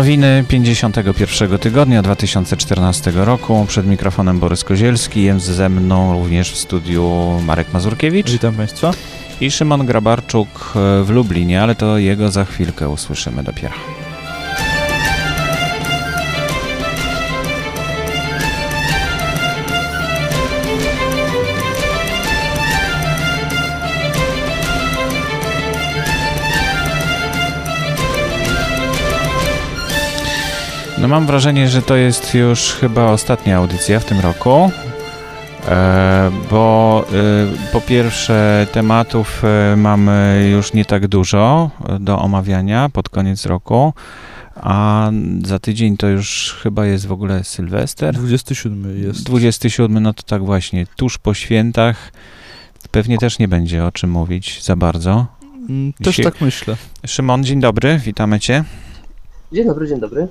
Nowiny 51 tygodnia 2014 roku. Przed mikrofonem Borys Kozielski. Jest ze mną również w studiu Marek Mazurkiewicz. Witam Państwa. I Szymon Grabarczuk w Lublinie, ale to jego za chwilkę usłyszymy dopiero. No mam wrażenie, że to jest już chyba ostatnia audycja w tym roku, e, bo e, po pierwsze tematów e, mamy już nie tak dużo do omawiania pod koniec roku, a za tydzień to już chyba jest w ogóle Sylwester. 27 jest. 27, no to tak właśnie, tuż po świętach. Pewnie też nie będzie o czym mówić za bardzo. Mm, też Dzisiaj... tak myślę. Szymon, dzień dobry, witamy Cię. Dzień dobry, dzień dobry.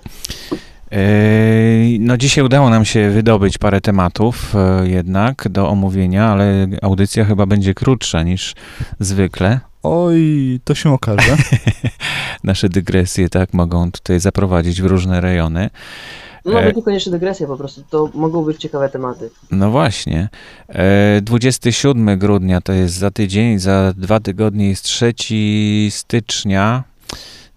No dzisiaj udało nam się wydobyć parę tematów e, jednak do omówienia, ale audycja chyba będzie krótsza niż zwykle. Oj, to się okaże. Nasze dygresje tak mogą tutaj zaprowadzić w różne rejony. No nawet niekoniecznie dygresja po prostu, to mogą być ciekawe tematy. No właśnie. 27 grudnia to jest za tydzień, za dwa tygodnie jest 3 stycznia.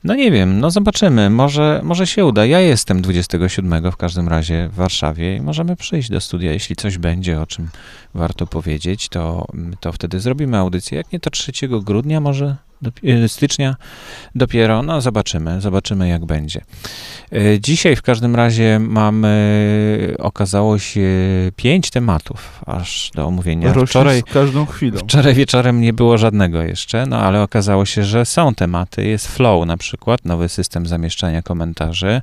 No nie wiem, no zobaczymy, może, może się uda. Ja jestem 27 w każdym razie w Warszawie i możemy przyjść do studia, jeśli coś będzie, o czym warto powiedzieć, to, to wtedy zrobimy audycję. Jak nie to 3 grudnia, może stycznia dopiero, no zobaczymy, zobaczymy jak będzie. E, dzisiaj w każdym razie mamy, okazało się pięć tematów aż do omówienia. Wczoraj, każdą chwilą. Wczoraj wieczorem nie było żadnego jeszcze, no ale okazało się, że są tematy. Jest Flow na przykład, nowy system zamieszczania komentarzy.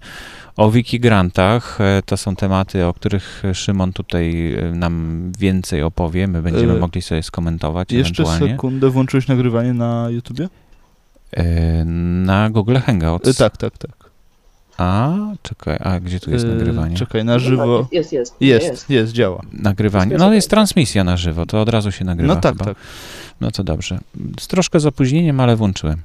O wikigrantach, e, to są tematy, o których Szymon tutaj nam więcej opowie. My będziemy mogli sobie skomentować Jeszcze sekundę, włączyłeś nagrywanie na YouTubie? E, na Google Hangouts. E, tak, tak, tak. A, czekaj, a gdzie tu jest e, nagrywanie? Czekaj, na żywo. No tak, jest, jest. Jest, jest, jest działa. Nagrywanie. No jest transmisja na żywo, to od razu się nagrywa. No tak, chyba. tak. No to dobrze. Z troszkę z opóźnieniem, ale włączyłem.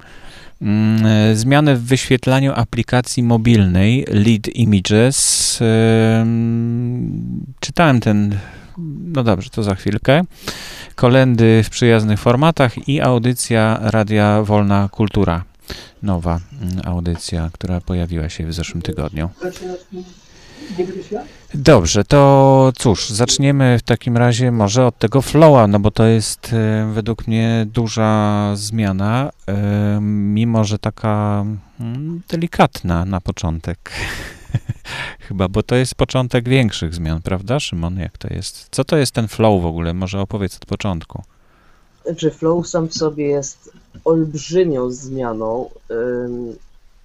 Mm, zmiany w wyświetlaniu aplikacji mobilnej Lead Images. Czytałem ten. No dobrze, to za chwilkę kolendy w przyjaznych formatach i audycja Radia Wolna Kultura. Nowa mm, audycja, która pojawiła się w zeszłym tygodniu. Dobrze, to cóż, zaczniemy w takim razie może od tego flowa, no bo to jest e, według mnie duża zmiana, e, mimo że taka mm, delikatna na początek. Chyba, bo to jest początek większych zmian, prawda, Szymon? Jak to jest? Co to jest ten flow w ogóle? Może opowiedz od początku. Znaczy, flow sam w sobie jest olbrzymią zmianą, ym,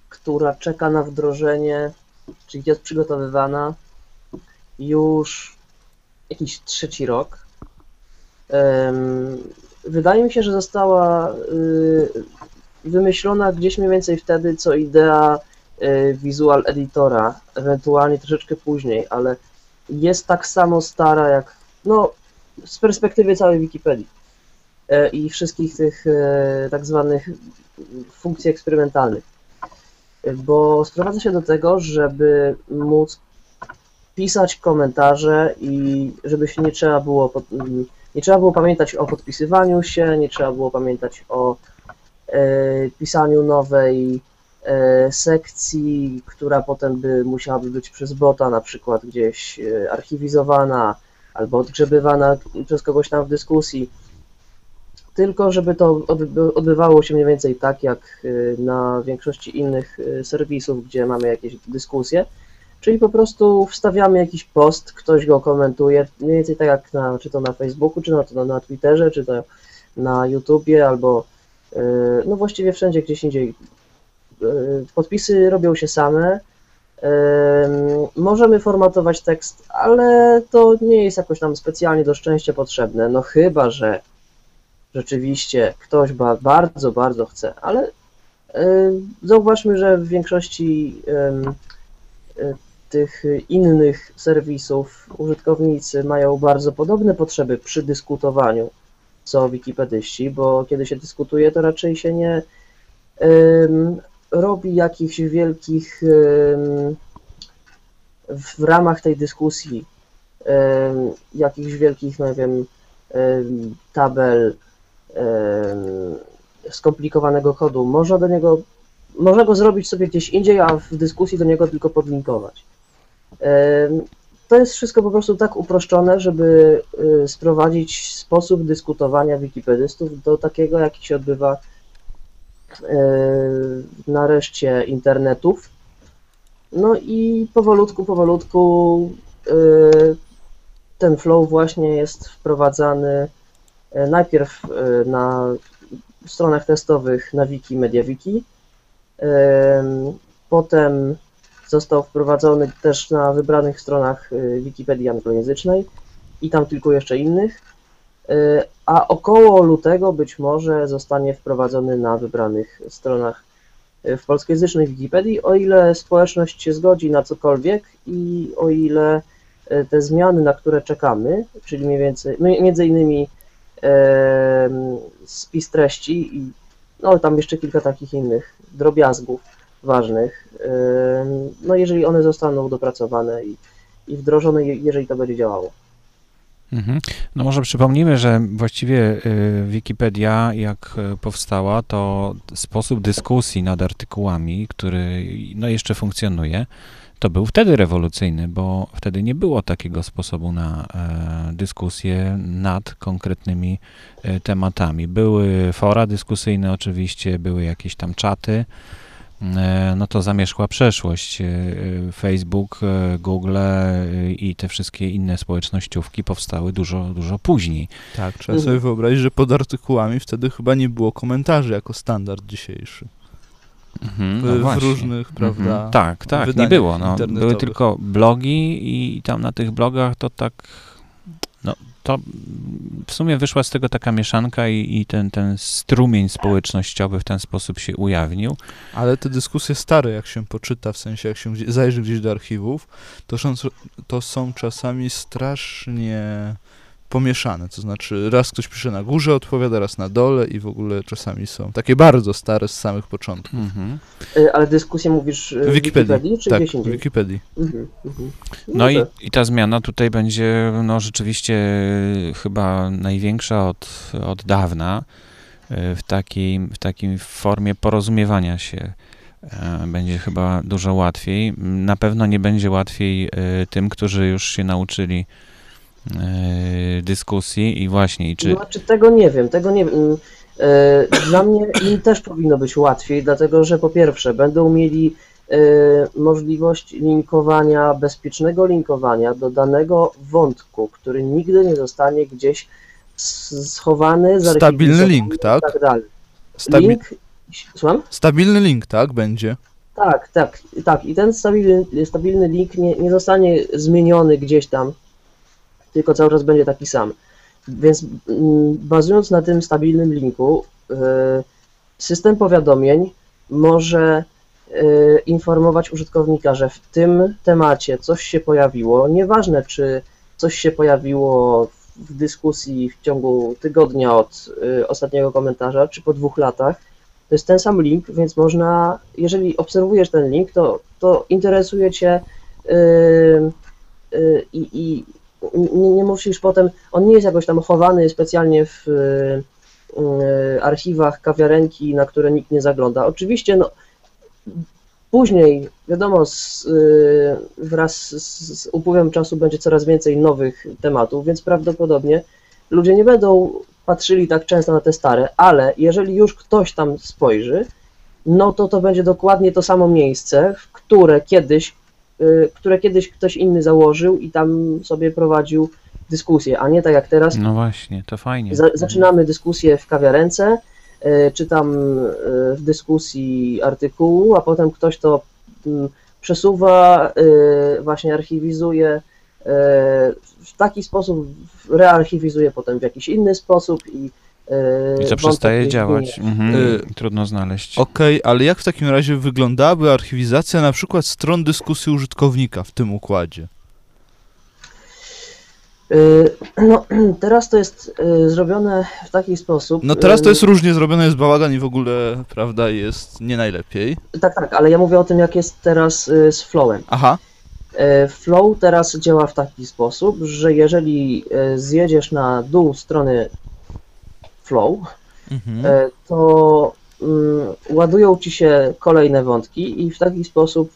która czeka na wdrożenie, czyli jest przygotowywana już jakiś trzeci rok. Wydaje mi się, że została y, wymyślona gdzieś mniej więcej wtedy, co idea Y, Visual Editora, ewentualnie troszeczkę później, ale jest tak samo stara jak, no, z perspektywy całej Wikipedii y, i wszystkich tych y, tak zwanych funkcji eksperymentalnych. Bo sprowadza się do tego, żeby móc pisać komentarze i żeby się nie trzeba było, nie trzeba było pamiętać o podpisywaniu się, nie trzeba było pamiętać o pisaniu nowej E, sekcji, która potem by musiałaby być przez bota na przykład gdzieś e, archiwizowana albo odgrzebywana przez kogoś tam w dyskusji. Tylko żeby to odbywało się mniej więcej tak jak e, na większości innych serwisów, gdzie mamy jakieś dyskusje, czyli po prostu wstawiamy jakiś post, ktoś go komentuje, mniej więcej tak jak na, czy to na Facebooku, czy to na Twitterze, czy to na YouTubie, albo no właściwie wszędzie gdzieś indziej podpisy robią się same. Możemy formatować tekst, ale to nie jest jakoś nam specjalnie do szczęścia potrzebne. No chyba, że rzeczywiście ktoś bardzo, bardzo chce, ale zauważmy, że w większości e, tych innych serwisów użytkownicy mają bardzo podobne potrzeby przy dyskutowaniu co wikipedyści, bo kiedy się dyskutuje, to raczej się nie robi jakichś wielkich w ramach tej dyskusji jakichś wielkich, no nie wiem, em, tabel skomplikowanego kodu. Można do niego, można go zrobić sobie gdzieś indziej, a w dyskusji do niego tylko podlinkować. Em, To jest wszystko po prostu tak uproszczone, żeby y, sprowadzić sposób dyskutowania wikipedystów do takiego, jaki się odbywa na reszcie internetów. No i powolutku, powolutku ten flow właśnie jest wprowadzany najpierw y, na stronach testowych na wiki MediaWiki, potem został wprowadzony też na wybranych stronach y, Wikipedii anglojęzycznej i tam kilku jeszcze innych, a około lutego być może zostanie wprowadzony na wybranych stronach w polskojęzycznej Wikipedii, o ile społeczność się zgodzi na cokolwiek i o ile te zmiany, na które czekamy, czyli mniej więcej, między innymi spis treści i no tam jeszcze kilka takich innych drobiazgów ważnych. No jeżeli one zostaną dopracowane i, i wdrożone, je- jeżeli to będzie działało. Mhm. No może przypomnijmy, że właściwie y, Wikipedia, jak y, powstała, to sposób dyskusji nad artykułami, który no, jeszcze funkcjonuje, to był wtedy rewolucyjny, bo wtedy nie było takiego sposobu na e, dyskusję nad konkretnymi e, tematami. Były fora dyskusyjne oczywiście, były jakieś tam czaty, E, no to zamierzchła przeszłość. Facebook, Google i te wszystkie inne społecznościówki powstały dużo, dużo później. Tak, trzeba sobie wyobrazić, że pod artykułami wtedy chyba nie było komentarzy jako standard dzisiejszy. Mhm, W, no w właśnie. różnych, prawda? Mhm, tak, tak, nie było. No, były tylko blogi i tam na tych blogach to tak, no to w sumie wyszła z tego taka mieszanka i, i ten, ten strumień społecznościowy w ten sposób się ujawnił. Ale te dyskusje stare, jak się poczyta, w sensie jak się zajrzy gdzieś do archiwów, to są, to są czasami strasznie pomieszane. To znaczy, raz ktoś pisze na górze, odpowiada, raz na dole i w ogóle czasami są takie bardzo stare z samych początków. Mhm. Y, Ale dyskusję mówisz y, W Wikipedii, Wikipedii czy tak, w? Wikipedii. Mhm, mhm. No i, i ta zmiana tutaj będzie no, rzeczywiście y, chyba największa od, od dawna w takiej, w takiej formie porozumiewania się. Będzie chyba dużo łatwiej. Na pewno nie będzie łatwiej tym, którzy już się nauczyli dyskusji i właśnie, i czy... Znaczy tego nie wiem, tego nie wiem. E, Dla mnie im też powinno być łatwiej, dlatego że po pierwsze będą mieli e, możliwość linkowania, bezpiecznego linkowania do danego wątku, który nigdy nie zostanie gdzieś schowany, Stabilny link, tak? tak dalej. Stabi- Link, słucham? stabilny link, tak, będzie. Tak, tak, tak. I ten stabilny, stabilny link nie, nie zostanie zmieniony gdzieś tam, tylko cały czas będzie taki sam. Więc mm, bazując na tym stabilnym linku, y, system powiadomień może y, informować użytkownika, że w tym temacie coś się pojawiło. Nieważne, czy coś się pojawiło w dyskusji w ciągu tygodnia od y, ostatniego komentarza, czy po dwóch latach. To jest ten sam link, więc można, jeżeli obserwujesz ten link, to, to interesuje Cię i, i nie, nie musisz potem, on nie jest jakoś tam chowany specjalnie w yy, yy, archiwach kawiarenki, na które nikt nie zagląda. Oczywiście, no, później, wiadomo, z, yy, wraz z, z upływem czasu będzie coraz więcej nowych tematów, więc prawdopodobnie ludzie nie będą patrzyli tak często na te stare, ale jeżeli już ktoś tam spojrzy, no to to będzie dokładnie to samo miejsce, w które kiedyś, y, które kiedyś ktoś inny założył i tam sobie prowadził dyskusję, a nie tak jak teraz. No właśnie, to fajnie. Za, zaczynamy dyskusję w kawiarence, y, czy tam y, w dyskusji artykułu, a potem ktoś to mm, przesuwa, y, właśnie archiwizuje y, w taki sposób, rearchiwizuje potem w jakiś inny sposób i y, I to wątek przestaje działać. Mhm. Y, Trudno znaleźć. Okej, ale jak w takim razie wyglądałaby archiwizacja na przykład stron dyskusji użytkownika w tym układzie? Y, No, teraz to jest zrobione w taki sposób. No teraz to jest różnie zrobione, jest bałagan i w ogóle, prawda, jest nie najlepiej. Tak, tak, ale ja mówię o tym, jak jest teraz z flowem. Aha, Flow teraz działa w taki sposób, że jeżeli zjedziesz na dół strony flow, mhm. y, to mm, ładują ci się kolejne wątki i w taki sposób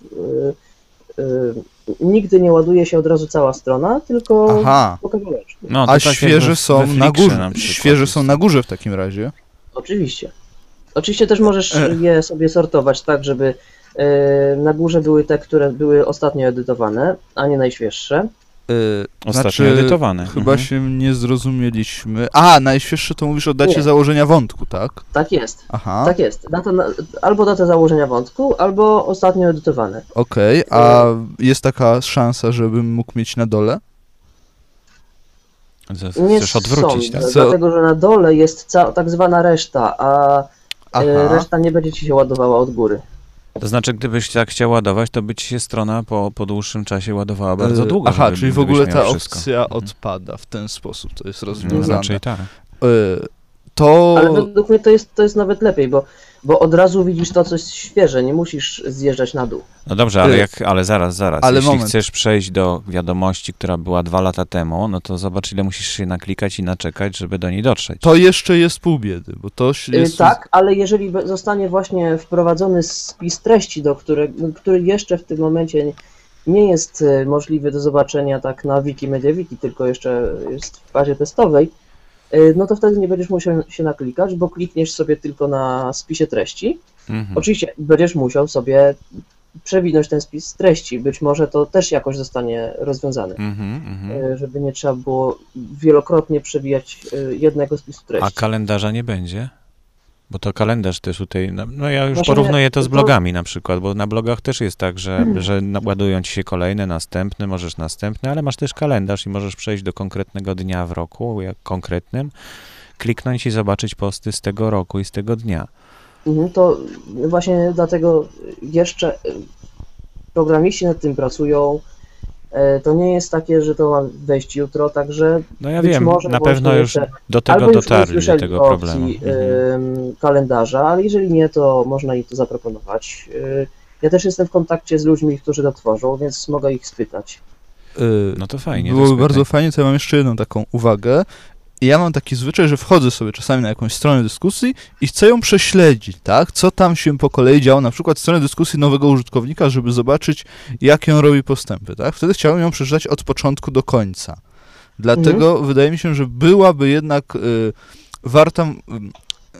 y, y, nigdy nie ładuje się od razu cała strona, tylko aha. po kawałeczku. No, A tak świeże są na górze. Świeże są na górze w takim razie. Oczywiście. Oczywiście też możesz E. je sobie sortować tak, żeby y, na górze były te, które były ostatnio edytowane, a nie najświeższe. Yy, Ostatnio znaczy, edytowane. Chyba Mhm. się nie zrozumieliśmy. A, najświeższe to mówisz o dacie Nie. założenia wątku, tak? Tak jest. Aha, Tak jest. Data albo data założenia wątku, albo ostatnio edytowane. okej. A jest taka szansa, żebym mógł mieć na dole? Z- Nie Chcesz odwrócić, sądzę, tak? Co- dlatego że na dole jest ca- tak zwana reszta, a y, Aha. reszta nie będzie ci się ładowała od góry. To znaczy, gdybyś tak chciał ładować, to by ci się strona po, po dłuższym czasie ładowała bardzo Yy, długo. Aha, żeby- czyli w ogóle ta wszystko. opcja Mhm. odpada w ten sposób. To jest No, rozwiązane. raczej tak. Yy, to... Ale według mnie to jest, to jest nawet lepiej, bo, bo od razu widzisz to, co jest świeże, nie musisz zjeżdżać na dół. No dobrze, ale, Y, jak, ale zaraz, zaraz. ale Jeśli moment. chcesz przejść do wiadomości, która była dwa lata temu, no to zobacz, ile musisz się naklikać i naczekać, żeby do niej dotrzeć. To jeszcze jest pół biedy, bo to Y, jest... Tak, ale jeżeli zostanie właśnie wprowadzony spis treści, do którego, który jeszcze w tym momencie nie- jest y, możliwy do zobaczenia tak na Wikimedia Wiki, tylko jeszcze jest w fazie testowej, no to wtedy nie będziesz musiał się naklikać, bo klikniesz sobie tylko na spisie treści. Mhm. Oczywiście będziesz musiał sobie przewinąć ten spis treści. Być może to też jakoś zostanie rozwiązane, Mhm, mhm. y, żeby nie trzeba było wielokrotnie przewijać y, jednego spisu A treści. kalendarza nie będzie? Bo to kalendarz też tutaj, no, no ja już Właśnie porównuję to z blogami na przykład, bo na blogach też jest tak, że, Mhm. że ładują ci się kolejne, następne, możesz następny, ale masz też kalendarz i możesz przejść do konkretnego dnia w roku, jak konkretnym, kliknąć i zobaczyć posty z tego roku i z tego dnia. Mhm, To właśnie dlatego jeszcze y, programiści nad tym pracują. E, To nie jest takie, że to ma wejść jutro, także No ja Być wiem, może na pewno już do tego już nie dotarli, do tego problemu. opcji Mhm. kalendarza, ale jeżeli nie, to można im to zaproponować. Y, Ja też jestem w kontakcie z ludźmi, którzy to tworzą, więc mogę ich spytać. Yy, No to fajnie. Byłoby bardzo fajnie, to ja mam jeszcze jedną taką uwagę. I ja mam taki zwyczaj, że wchodzę sobie czasami na jakąś stronę dyskusji i chcę ją prześledzić, tak? Co tam się po kolei działo, na przykład stronę dyskusji nowego użytkownika, żeby zobaczyć, jakie on robi postępy, tak? Wtedy chciałem ją przeczytać od początku do końca. Dlatego Mhm. wydaje mi się, że byłaby jednak y, warta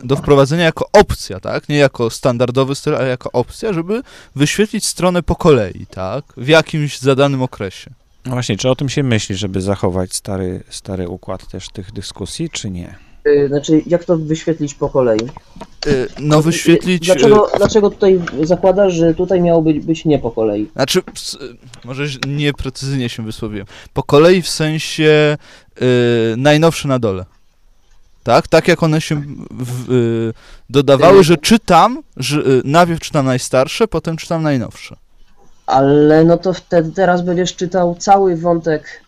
do wprowadzenia jako opcja, tak? Nie jako standardowy styl, ale jako opcja, żeby wyświetlić stronę po kolei, tak? W jakimś zadanym okresie. No właśnie, czy o tym się myśli, żeby zachować stary, stary układ też tych dyskusji, czy nie? Y, Znaczy, jak to wyświetlić po kolei? Y, No wyświetlić... Dlaczego, dlaczego tutaj zakładasz, że tutaj miało być, być nie po kolei? Znaczy, może nieprecyzyjnie się wysłowiłem. Po kolei w sensie y, najnowsze na dole. Tak? Tak jak one się w, y, dodawały, że czytam, że y, najpierw czytam najstarsze, potem czytam najnowsze. Ale no to wtedy teraz będziesz czytał cały wątek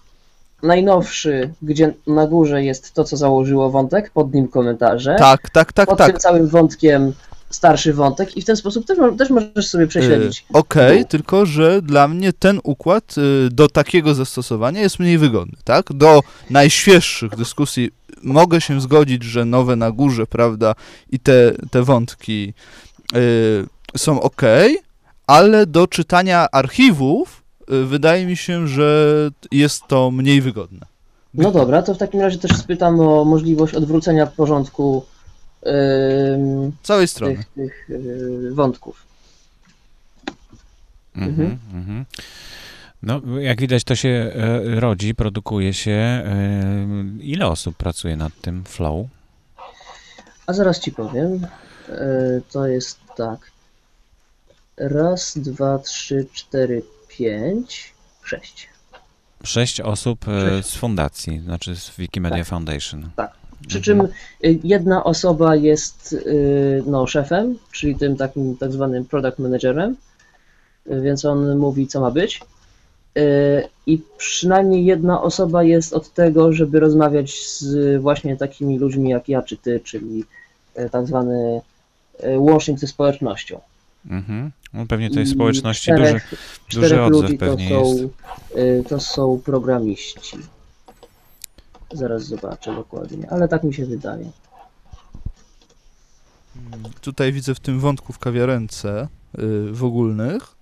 najnowszy, gdzie na górze jest to, co założyło wątek, pod nim komentarze. Tak, tak, tak, pod tak. tym całym wątkiem starszy wątek i w ten sposób też, też możesz sobie prześledzić. Y, Okej, dół. tylko że dla mnie ten układ y, do takiego zastosowania jest mniej wygodny, tak? Do najświeższych dyskusji mogę się zgodzić, że nowe na górze, prawda, i te, te wątki y, są ok, ale do czytania archiwów y, wydaje mi się, że jest to mniej wygodne. No dobra, to w takim razie też spytam o możliwość odwrócenia porządku ym, Całej strony. tych, tych yy, wątków. Mhm, mhm. No, jak widać, to się e, rodzi, produkuje się. E, ile osób pracuje nad tym flow? A zaraz ci powiem. Yy, to jest tak. Raz, dwa, trzy, cztery, pięć, sześć. Sześć osób e, Sześć. z fundacji, znaczy z Wikimedia Tak. Foundation. Przy Mhm. czym y, jedna osoba jest y, no, szefem, czyli tym takim tak zwanym product managerem, więc on mówi, co ma być. i przynajmniej jedna osoba jest od tego, żeby rozmawiać z właśnie takimi ludźmi jak ja czy ty, czyli tak zwany łącznik ze społecznością. Mhm. No pewnie tej I społeczności czterech, duży, duży odzew ludzi to pewnie są, jest. y, to są programiści. Zaraz zobaczę dokładnie, ale tak mi się wydaje. Tutaj widzę w tym wątku w kawiarence y, w ogólnych,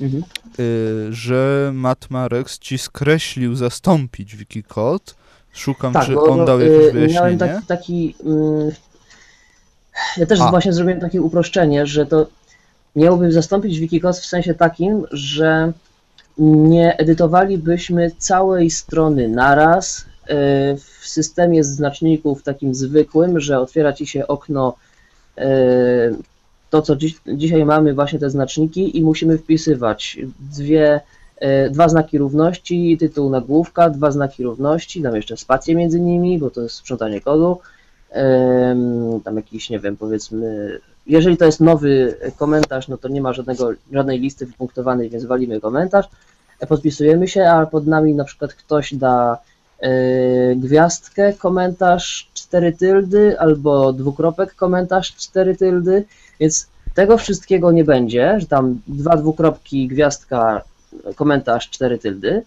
Mhm. y, że Matt Rex ci skreślił zastąpić Wikicode. Szukam, czy bo, on no, dał jakieś wyjaśnienie. Miałem taki, taki mm, ja też A. właśnie zrobiłem takie uproszczenie, że to miałoby zastąpić Wikicode w sensie takim, że nie edytowalibyśmy całej strony naraz y, w systemie znaczników takim zwykłym, że otwiera ci się okno y, to, co dziś, dzisiaj mamy, właśnie te znaczniki i musimy wpisywać dwie, y, dwa znaki równości, tytuł nagłówka, dwa znaki równości, tam jeszcze spacje między nimi, bo to jest sprzątanie kodu, tam jakiś, nie wiem, powiedzmy, jeżeli to jest nowy komentarz, no to nie ma żadnego, żadnej listy wypunktowanej, więc walimy komentarz, e, podpisujemy się, a pod nami na przykład ktoś da y, gwiazdkę, komentarz, cztery tyldy, albo dwukropek, komentarz, cztery tyldy, więc tego wszystkiego nie będzie, że tam dwa dwukropki, gwiazdka, komentarz, cztery tyldy,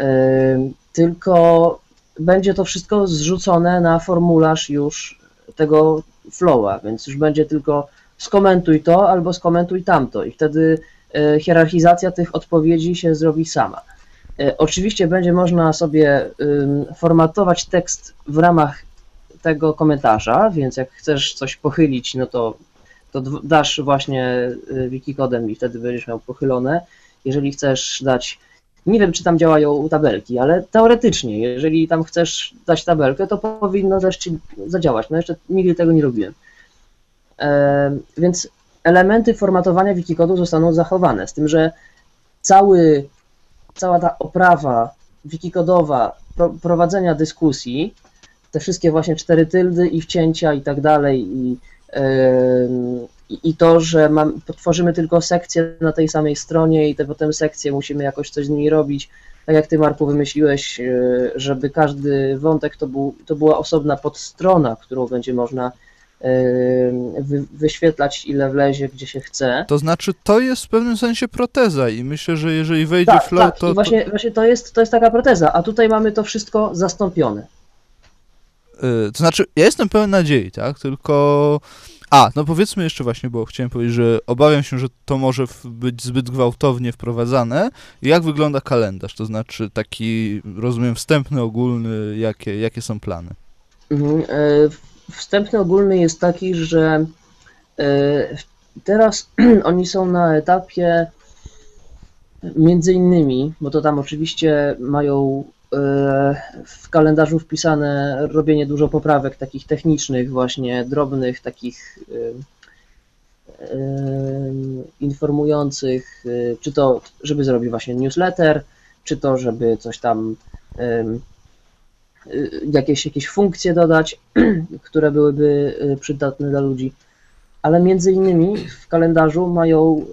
Ym, tylko będzie to wszystko zrzucone na formularz już tego flowa, więc już będzie tylko skomentuj to albo skomentuj tamto i wtedy e, hierarchizacja tych odpowiedzi się zrobi sama. E, Oczywiście będzie można sobie formatować tekst w ramach tego komentarza, więc jak chcesz coś pochylić, no to, to dasz właśnie y, wikikodem i wtedy będziesz miał pochylone. Jeżeli chcesz dać nie wiem, czy tam działają tabelki, ale teoretycznie, jeżeli tam chcesz dać tabelkę, to powinno też zadziałać. No jeszcze nigdy tego nie robiłem. E, więc elementy formatowania Wikikodu zostaną zachowane, z tym, że cały, cała ta oprawa wikikodowa pro, prowadzenia dyskusji, te wszystkie właśnie cztery tyldy i wcięcia i tak dalej i, i to, że mam, tworzymy tylko sekcje na tej samej stronie i te potem sekcje musimy jakoś coś z nimi robić. Tak jak ty, Marku, wymyśliłeś, e, żeby każdy wątek to, był, to była osobna podstrona, którą będzie można e, wy, wyświetlać ile wlezie, gdzie się chce. To znaczy, to jest w pewnym sensie proteza i myślę, że jeżeli wejdzie Tak, flow, tak. to, I właśnie, właśnie to, jest, to jest taka proteza, a tutaj mamy to wszystko zastąpione. y, to znaczy, ja jestem pełen nadziei, tak? Tylko. A, no powiedzmy jeszcze właśnie, bo chciałem powiedzieć, że obawiam się, że to może być zbyt gwałtownie wprowadzane. Jak wygląda kalendarz? To znaczy taki, rozumiem, wstępny, ogólny, jakie, jakie są plany? E, Wstępny ogólny jest taki, że e, teraz oni są na etapie między innymi, bo to tam oczywiście mają w kalendarzu wpisane robienie dużo poprawek takich technicznych, właśnie drobnych, takich informujących, e, czy to żeby zrobić właśnie newsletter, czy to żeby coś tam y, jakieś, jakieś funkcje dodać, które byłyby y, przydatne dla ludzi. Ale między innymi w kalendarzu mają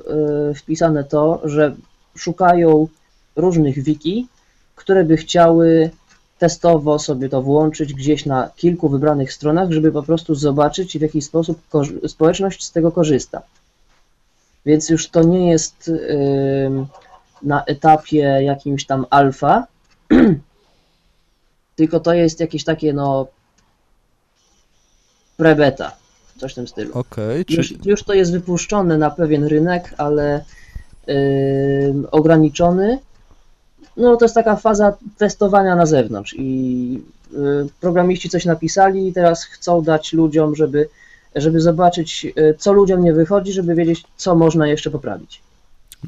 y, wpisane to, że szukają różnych wiki, które by chciały testowo sobie to włączyć gdzieś na kilku wybranych stronach, żeby po prostu zobaczyć, w jaki sposób społeczność z tego korzysta. Więc już to nie jest ym, na etapie jakimś tam alfa, tylko to jest jakieś takie no prebeta, coś w tym stylu. Okej, Już, czyli już to jest wypuszczone na pewien rynek, ale ym, ograniczony. No to jest taka faza testowania na zewnątrz i y, programiści coś napisali i teraz chcą dać ludziom, żeby, żeby zobaczyć, y, co ludziom nie wychodzi, żeby wiedzieć, co można jeszcze poprawić.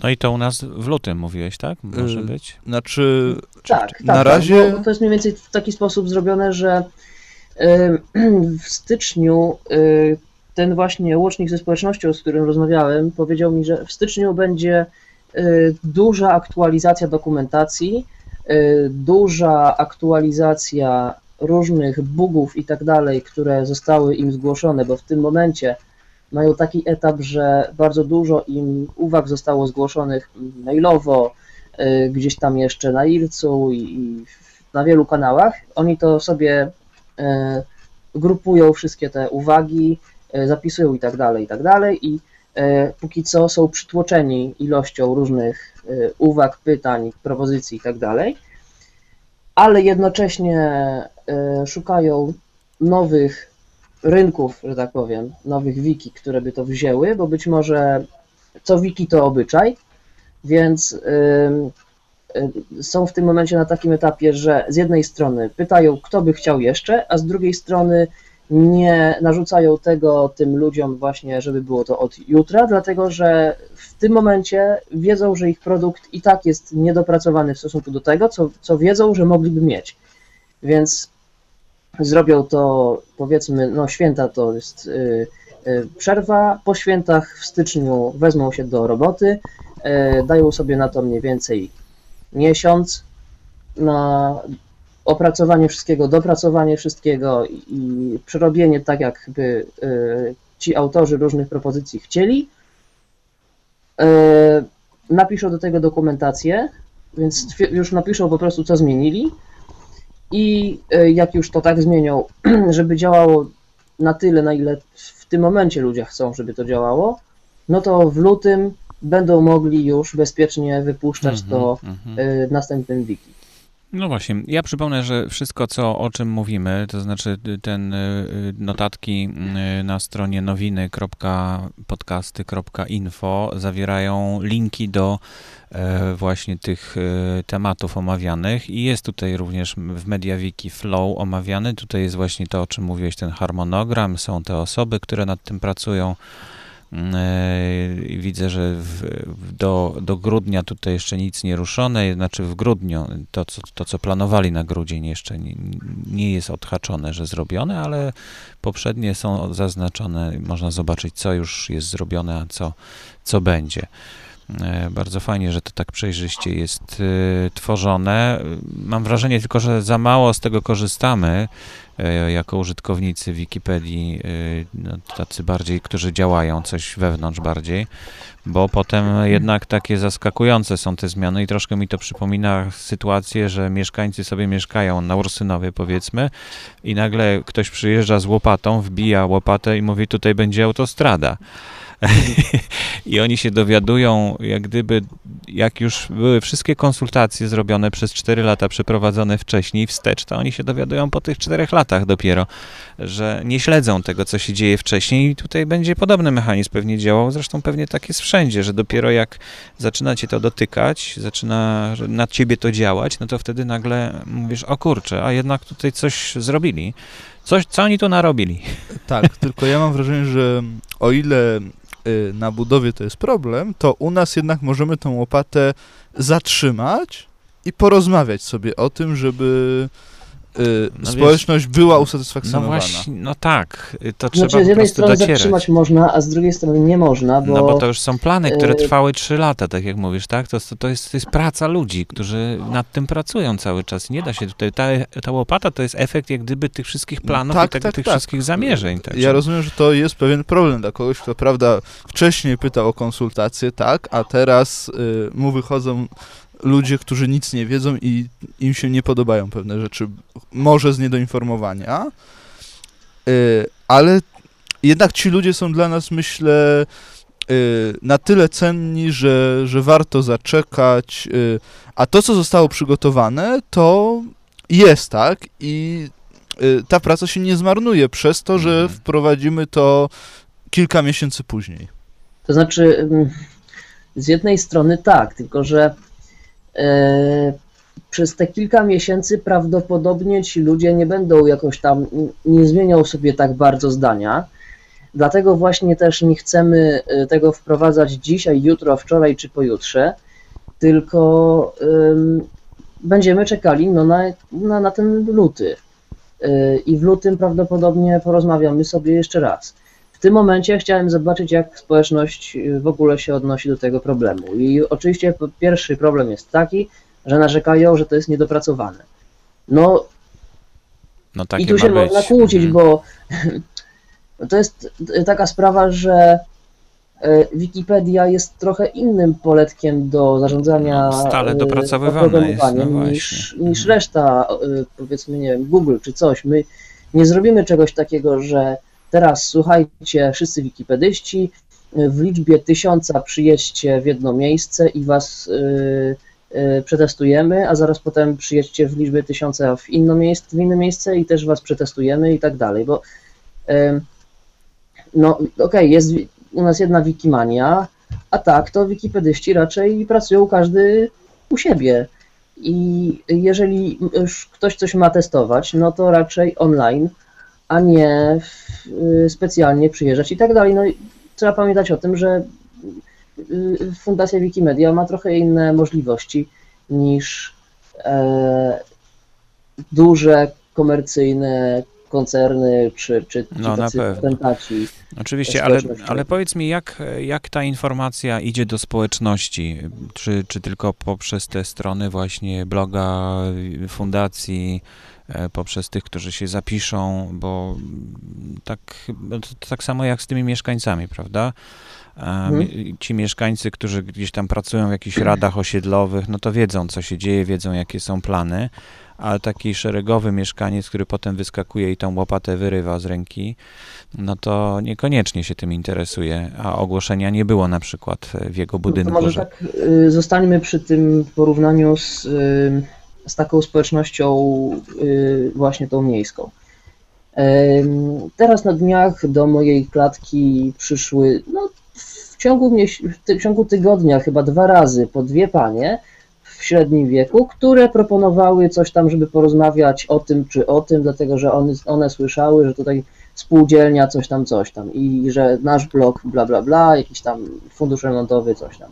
No i to u nas w lutym mówiłeś, tak? Może Y, być? znaczy, Tak, tak. na tak, razie- Bo to jest mniej więcej w taki sposób zrobione, że w styczniu ten właśnie łącznik ze społecznością, z którym rozmawiałem, powiedział mi, że w styczniu będzie duża aktualizacja dokumentacji, y, duża aktualizacja różnych bugów i tak dalej, które zostały im zgłoszone, bo w tym momencie mają taki etap, że bardzo dużo im uwag zostało zgłoszonych mailowo, y, gdzieś tam jeszcze na Ircu i, na wielu kanałach. Oni to sobie y, grupują wszystkie te uwagi, y, zapisują i tak dalej, i tak dalej i y, póki co są przytłoczeni ilością różnych y, uwag, pytań, propozycji i tak ale jednocześnie y, szukają nowych rynków, że tak powiem, nowych wiki, które by to wzięły, bo być może co wiki to obyczaj, więc są w tym momencie na takim etapie, że z jednej strony pytają, kto by chciał jeszcze, a z drugiej strony nie narzucają tego tym ludziom właśnie, żeby było to od jutra, dlatego że w tym momencie wiedzą, że ich produkt i tak jest niedopracowany w stosunku do tego, co, co wiedzą, że mogliby mieć. Więc zrobią to, powiedzmy, no święta to jest y, y, przerwa, po świętach w styczniu wezmą się do roboty, y, dają sobie na to mniej więcej miesiąc na opracowanie wszystkiego, dopracowanie wszystkiego i, przerobienie tak, jakby y, ci autorzy różnych propozycji chcieli. Y, napiszą do tego dokumentację, więc już napiszą po prostu, co zmienili i y, jak już to tak zmienią, żeby działało na tyle, na ile w tym momencie ludzie chcą, żeby to działało, no to w lutym będą mogli już bezpiecznie wypuszczać to mhm. y, następnym wiki. No właśnie, ja przypomnę, że wszystko, co, o czym mówimy, to znaczy ten y, notatki y, na stronie nowiny.podcasty.info zawierają linki do e, właśnie tych tematów omawianych i jest tutaj również w MediaWiki Flow omawiany. Tutaj jest właśnie to, o czym mówiłeś, ten harmonogram, są te osoby, które nad tym pracują. E, Widzę, że w- do, do grudnia tutaj jeszcze nic nie ruszone, znaczy w grudniu to, co, to, co planowali na grudzień jeszcze nie, nie jest odhaczone, że zrobione, ale poprzednie są zaznaczone, można zobaczyć, co już jest zrobione, a co, co będzie. E, Bardzo fajnie, że to tak przejrzyście jest e, tworzone. Mam wrażenie tylko, że za mało z tego korzystamy e, jako użytkownicy Wikipedii, no, tacy bardziej, którzy działają coś wewnątrz bardziej, bo potem jednak takie zaskakujące są te zmiany i troszkę mi to przypomina sytuację, że mieszkańcy sobie mieszkają na Ursynowie powiedzmy i nagle ktoś przyjeżdża z łopatą, wbija łopatę i mówi tutaj będzie autostrada. I oni się dowiadują, jak gdyby, jak już były wszystkie konsultacje zrobione przez 4 lata, przeprowadzone wcześniej wstecz, to oni się dowiadują po tych 4 latach dopiero, że nie śledzą tego, co się dzieje wcześniej i tutaj będzie podobny mechanizm pewnie działał, zresztą pewnie tak jest wszędzie, że dopiero jak zaczyna cię to dotykać, zaczyna na ciebie to działać, no to wtedy nagle mówisz, o kurczę, a jednak tutaj coś zrobili. Coś, co oni tu narobili? Tak, tylko ja mam wrażenie, że o ile na budowie to jest problem, to u nas jednak możemy tą łopatę zatrzymać i porozmawiać sobie o tym, żeby y, No społeczność była No usatysfakcjonowana. właśnie, no tak, to trzeba Znaczy, z jednej strony docierać. zatrzymać można, a z drugiej strony nie można, bo, No bo to już są plany, które e, trwały 3 lata, tak jak mówisz, tak? To, to, jest, to jest praca ludzi, którzy nad tym pracują cały czas. Nie da się tutaj, ta, ta łopata to jest efekt jak gdyby tych wszystkich planów Tak, i tak, tak, tych tak. wszystkich zamierzeń. Tak Ja rozumiem, że to jest pewien problem dla kogoś, kto prawda wcześniej pytał o konsultacje, tak, a teraz y, mu wychodzą ludzie, którzy nic nie wiedzą i im się nie podobają pewne rzeczy, może z niedoinformowania, y, ale jednak ci ludzie są dla nas, myślę, y, na tyle cenni, że, że warto zaczekać, y, a to, co zostało przygotowane, to jest, tak, i ta praca się nie zmarnuje przez to, że Mhm. wprowadzimy to kilka miesięcy później. to znaczy ym, z jednej strony tak, tylko że przez te kilka miesięcy prawdopodobnie ci ludzie nie będą jakoś tam, nie zmienią sobie tak bardzo zdania. Dlatego właśnie też nie chcemy e, tego wprowadzać dzisiaj, jutro, wczoraj czy pojutrze, tylko ym, będziemy czekali no, na, na, na ten luty. E, I w lutym prawdopodobnie porozmawiamy sobie jeszcze raz. W tym momencie chciałem zobaczyć, jak społeczność y, w ogóle się odnosi do tego problemu. I oczywiście pierwszy problem jest taki, że narzekają, że to jest niedopracowane. No No i tu się być. można kłócić, Mhm. bo to jest taka sprawa, że e, Wikipedia jest trochę innym poletkiem do zarządzania Stale e, dopracowywana jest, no oprogramowaniem niż, właśnie. niż Mhm. reszta, powiedzmy, nie wiem, Google czy coś. My nie zrobimy czegoś takiego, że teraz słuchajcie, wszyscy wikipedyści, w liczbie tysiąca przyjedźcie w jedno miejsce i was e, e, przetestujemy, a zaraz potem przyjedźcie w liczbie tysiąca w, inne miejsce, w inne miejsce i też was przetestujemy i tak dalej, bo em, no okej, jest wi- u nas jedna Wikimania, a tak to wikipedyści raczej pracują każdy u siebie. I jeżeli już ktoś coś ma testować, no to raczej online, a nie y, specjalnie przyjeżdżać i tak dalej. No i trzeba pamiętać o tym, że y, Fundacja Wikimedia ma trochę inne możliwości niż e, duże komercyjne koncerny czy, czy, czy No, na tacy pewno. Oczywiście, ale, ale powiedz mi, jak, jak ta informacja idzie do społeczności? Czy, czy tylko poprzez te strony właśnie bloga, fundacji, poprzez tych, którzy się zapiszą, bo tak, no tak samo jak z tymi mieszkańcami, prawda? E, mi- Ci mieszkańcy, którzy gdzieś tam pracują w jakichś radach osiedlowych, no to wiedzą, co się dzieje, wiedzą, jakie są plany, ale taki szeregowy mieszkaniec, który potem wyskakuje i tą łopatę wyrywa z ręki, no to niekoniecznie się tym interesuje, a ogłoszenia nie było na przykład e, w jego No budynku. może że... tak y, zostańmy przy tym porównaniu z, y, z taką społecznością y, właśnie tą miejską. Teraz na dniach do mojej klatki przyszły, no w ciągu, w ciągu tygodnia chyba dwa razy po dwie panie w średnim wieku, które proponowały coś tam, żeby porozmawiać o tym czy o tym, dlatego że one, one słyszały, że tutaj spółdzielnia coś tam, coś tam i że nasz blok bla bla bla, jakiś tam fundusz remontowy, coś tam.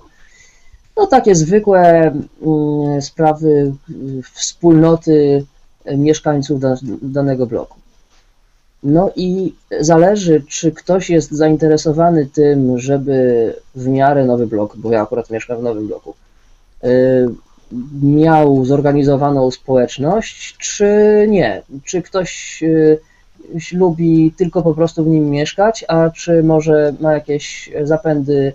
No takie zwykłe mm, sprawy y, wspólnoty y, mieszkańców da, danego bloku. No i zależy, czy ktoś jest zainteresowany tym, żeby w miarę nowy blok, bo ja akurat mieszkam w nowym bloku, y, miał zorganizowaną społeczność, czy nie. Czy ktoś y, lubi tylko po prostu w nim mieszkać, a czy może ma jakieś zapędy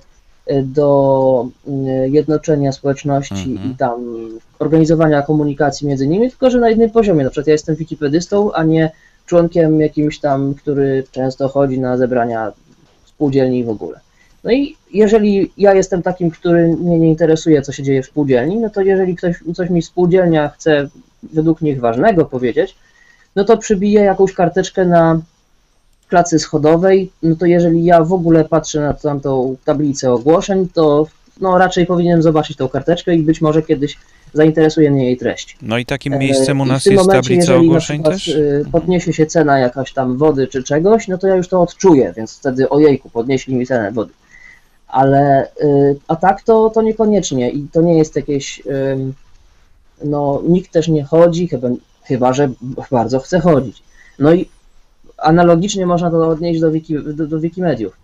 do y, jednoczenia społeczności Mhm. i tam organizowania komunikacji między nimi, tylko że na jednym poziomie. Na przykład ja jestem wikipedystą, a nie członkiem jakimś tam, który często chodzi na zebrania spółdzielni w ogóle. No i jeżeli ja jestem takim, który mnie nie interesuje, co się dzieje w spółdzielni, no to jeżeli ktoś coś mi spółdzielnia chce według nich ważnego powiedzieć, no to przybiję jakąś karteczkę na klacy schodowej, no to jeżeli ja w ogóle patrzę na tamtą tablicę ogłoszeń, to no raczej powinienem zobaczyć tą karteczkę i być może kiedyś zainteresuje mnie jej treść. No i takim E, miejscem u nas jest momencie, tablica ogłoszeń też? y, podniesie się cena jakaś tam wody czy czegoś, no to ja już to odczuję, więc wtedy ojejku, podnieśli mi cenę wody. Ale y, a tak to, to niekoniecznie i to nie jest jakieś no nikt też nie chodzi, chyba, chyba że bardzo chce chodzić. No i analogicznie można to odnieść do, wiki, do, do Wikimediów.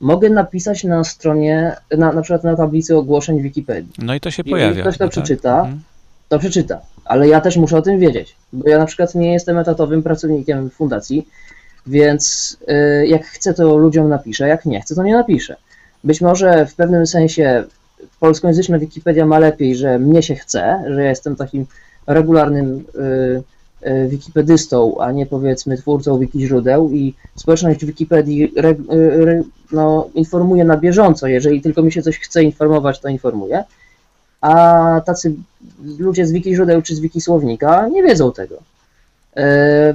Mogę napisać na stronie, na, na przykład na tablicy ogłoszeń Wikipedii No i to się i pojawia. ktoś to tak? przeczyta, Mhm. to przeczyta. Ale ja też muszę o tym wiedzieć, bo ja na przykład nie jestem etatowym pracownikiem fundacji, więc y, jak chcę, to ludziom napiszę, jak nie chcę, to nie napiszę. Być może w pewnym sensie polskojęzyczna Wikipedia ma lepiej, że mnie się chce, że ja jestem takim regularnym y, wikipedystą, a nie powiedzmy twórcą wiki źródeł i społeczność Wikipedii re, y, re, no, informuje na bieżąco, jeżeli tylko mi się coś chce informować, to informuje a tacy ludzie z wiki źródeł czy z wiki słownika nie wiedzą tego. E,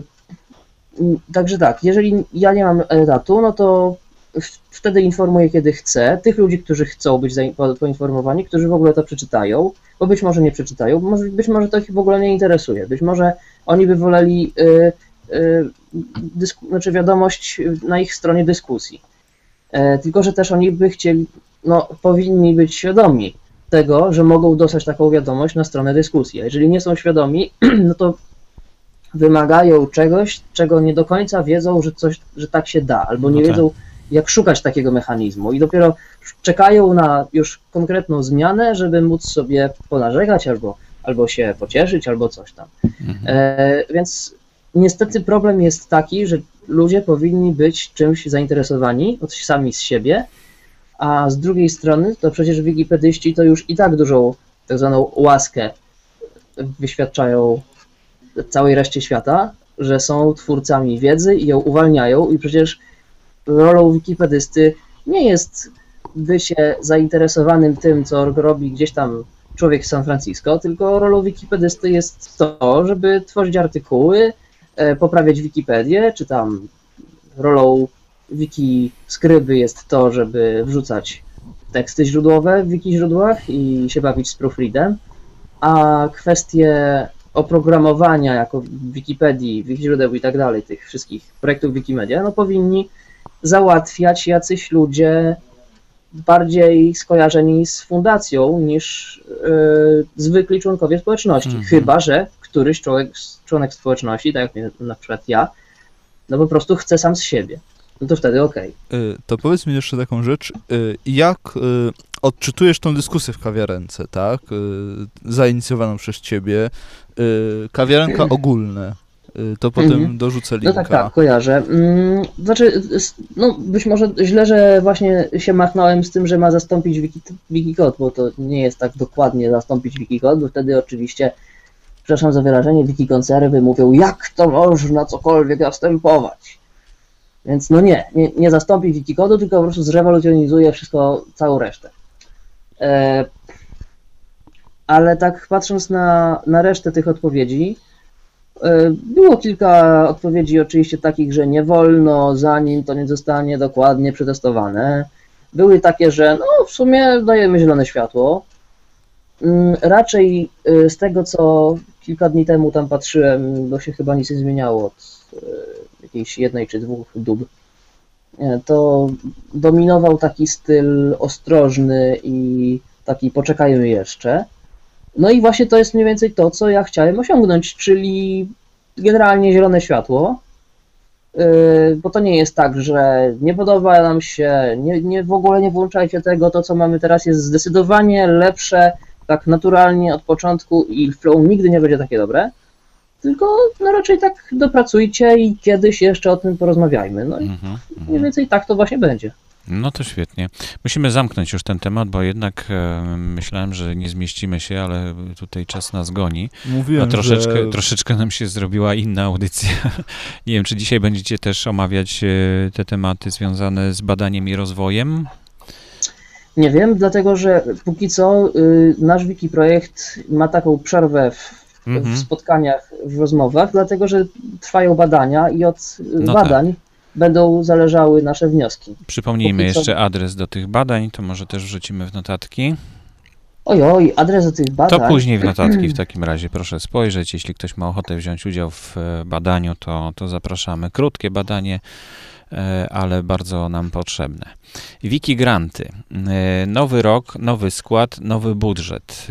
Także tak, jeżeli ja nie mam etatu, no to wtedy informuję, kiedy chcę. Tych ludzi, którzy chcą być poinformowani, którzy w ogóle to przeczytają, bo być może nie przeczytają, być może to ich w ogóle nie interesuje. Być może oni by woleli y, y, dysku, znaczy wiadomość na ich stronie dyskusji. E, Tylko, że też oni by chcieli, no powinni być świadomi, tego, że mogą dostać taką wiadomość na stronę dyskusji. A jeżeli nie są świadomi, no to wymagają czegoś, czego nie do końca wiedzą, że coś, że tak się da, albo nie No tak. wiedzą, jak szukać takiego mechanizmu i dopiero czekają na już konkretną zmianę, żeby móc sobie ponarzekać albo, albo się pocieszyć, albo coś tam. Mhm. E, więc niestety problem jest taki, że ludzie powinni być czymś zainteresowani od sami z siebie, A z drugiej strony, to przecież wikipedyści to już i tak dużą tak zwaną łaskę wyświadczają całej reszcie świata, że są twórcami wiedzy i ją uwalniają i przecież rolą wikipedysty nie jest bycie zainteresowanym tym, co robi gdzieś tam człowiek z San Francisco, tylko rolą wikipedysty jest to, żeby tworzyć artykuły, e, poprawiać Wikipedię, czy tam rolą wiki skryby jest to, żeby wrzucać teksty źródłowe w wiki źródłach i się bawić z proofreadem, a kwestie oprogramowania jako Wikipedii, wiki źródeł i tak dalej, tych wszystkich projektów Wikimedia, no powinni załatwiać jacyś ludzie bardziej skojarzeni z fundacją niż yy, zwykli członkowie społeczności. Mhm. Chyba, że któryś człowiek, członek społeczności, tak jak na przykład ja, no po prostu chce sam z siebie. No to wtedy okej. Y, To powiedz mi jeszcze taką rzecz, y, jak odczytujesz tą dyskusję w kawiarence, tak? Zainicjowaną przez ciebie. Kawiarenka ogólne. Y, To potem Mhm. dorzucę No linka. tak, tak, kojarzę. Mm, Znaczy, no być może źle, że właśnie się machnąłem z tym, że ma zastąpić Wiki, Wikicode, bo to nie jest tak dokładnie zastąpić Wikicode, bo wtedy oczywiście, przepraszam za wyrażenie, Wikikonserwy mówią, jak to można cokolwiek zastępować. Więc no nie, nie, nie zastąpi Wikikodu, tylko po prostu zrewolucjonizuje wszystko, całą resztę. E, ale tak patrząc na, na resztę tych odpowiedzi, Było kilka odpowiedzi oczywiście takich, że nie wolno, zanim to nie zostanie dokładnie przetestowane. Były takie, że no w sumie dajemy zielone światło. Mm, Raczej e, z tego, co kilka dni temu tam patrzyłem, bo się chyba nic nie zmieniało od e, jakiejś jednej czy dwóch dób, e, to dominował taki styl ostrożny i taki poczekajmy jeszcze. No i właśnie to jest mniej więcej to, co ja chciałem osiągnąć, czyli generalnie zielone światło. Yy, Bo to nie jest tak, że nie podoba nam się, nie, nie w ogóle nie włączajcie tego, to co mamy teraz jest zdecydowanie lepsze, tak naturalnie od początku i flow nigdy nie będzie takie dobre. Tylko no raczej tak dopracujcie i kiedyś jeszcze o tym porozmawiajmy. No i Mhm, mniej mhm. więcej tak to właśnie będzie. No to świetnie. Musimy zamknąć już ten temat, bo jednak e, myślałem, że nie zmieścimy się, ale tutaj czas nas goni. Mówiłem, No, troszeczkę, że troszeczkę nam się zrobiła inna audycja. Nie wiem, czy dzisiaj będziecie też omawiać e, te tematy związane z badaniem i rozwojem? Nie wiem, dlatego że póki co y, nasz wiki projekt ma taką przerwę w, Mhm. w spotkaniach, w rozmowach, dlatego że trwają badania i od y, No badań będą zależały nasze wnioski. Przypomnijmy Póki co- jeszcze adres do tych badań, to może też wrzucimy w notatki. Ojoj, adres do tych badań. To później w notatki w takim razie proszę spojrzeć. Jeśli ktoś ma ochotę wziąć udział w e, badaniu, to, to zapraszamy. Krótkie badanie, e, ale bardzo nam potrzebne. Wiki Granty. E, Nowy rok, nowy skład, nowy budżet.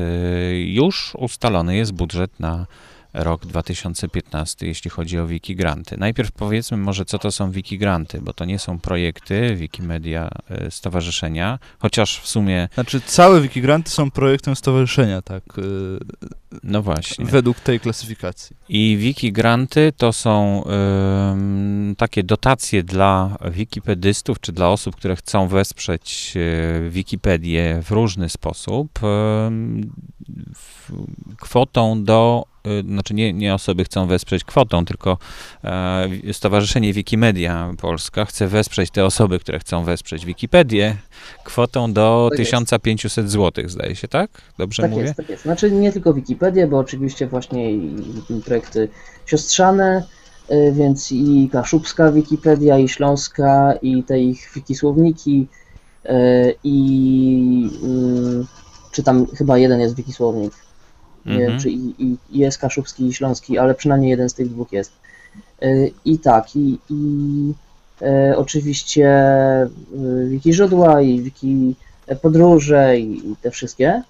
Już ustalony jest budżet na rok 2015, jeśli chodzi o Wiki Granty. Najpierw powiedzmy może, co to są Wiki Granty, bo to nie są projekty Wikimedia e, Stowarzyszenia, chociaż w sumie, Znaczy, całe Wikigranty są projektem stowarzyszenia, tak, y, no właśnie. według tej klasyfikacji. I wiki granty to są ym, takie dotacje dla wikipedystów, czy dla osób, które chcą wesprzeć e, Wikipedię w różny sposób, ym, w, kwotą do, y, znaczy nie, nie osoby chcą wesprzeć kwotą, tylko e, Stowarzyszenie Wikimedia Polska chce wesprzeć te osoby, które chcą wesprzeć Wikipedię kwotą do Tak jest. 1500 zł, zdaje się, tak? Dobrze Tak mówię? jest, tak jest. Znaczy nie tylko Wikipedię, bo oczywiście właśnie i i projekty siostrzane, y, więc i kaszubska Wikipedia, i śląska, i te ich wikisłowniki, y, i mm, czy tam chyba jeden jest wikisłownik. Nie Mhm. wiem, czy i, i jest kaszubski i śląski, ale przynajmniej jeden z tych dwóch jest. Y, I tak, i, i e, oczywiście y, wiki źródła i wiki podróże i, i te wszystkie.